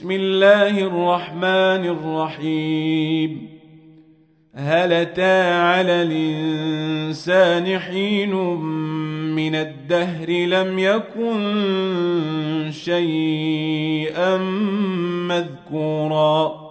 بسم الله الرحمن الرحيم. هل أتى على الإنسان حين من الدهر لم يكن شيئا مذكورا؟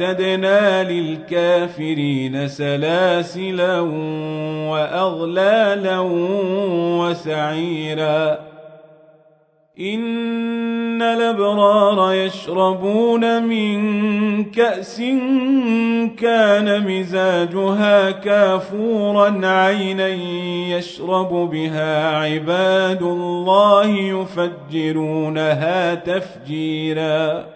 أعتدنا للكافرين سلاسلا وأغلالا وسعيرا. إن الأبرار يشربون من كأس كان مزاجها كافورا عينا يشرب بها عباد الله يفجرونها تفجيرا.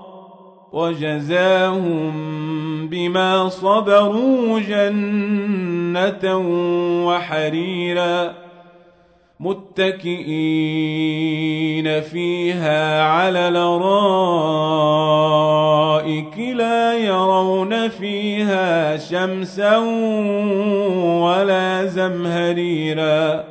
وجزاهم بما صبروا جنة وحريرا متكئين فيها على الأرائك لا يرون فيها شمسا ولا زمهريرا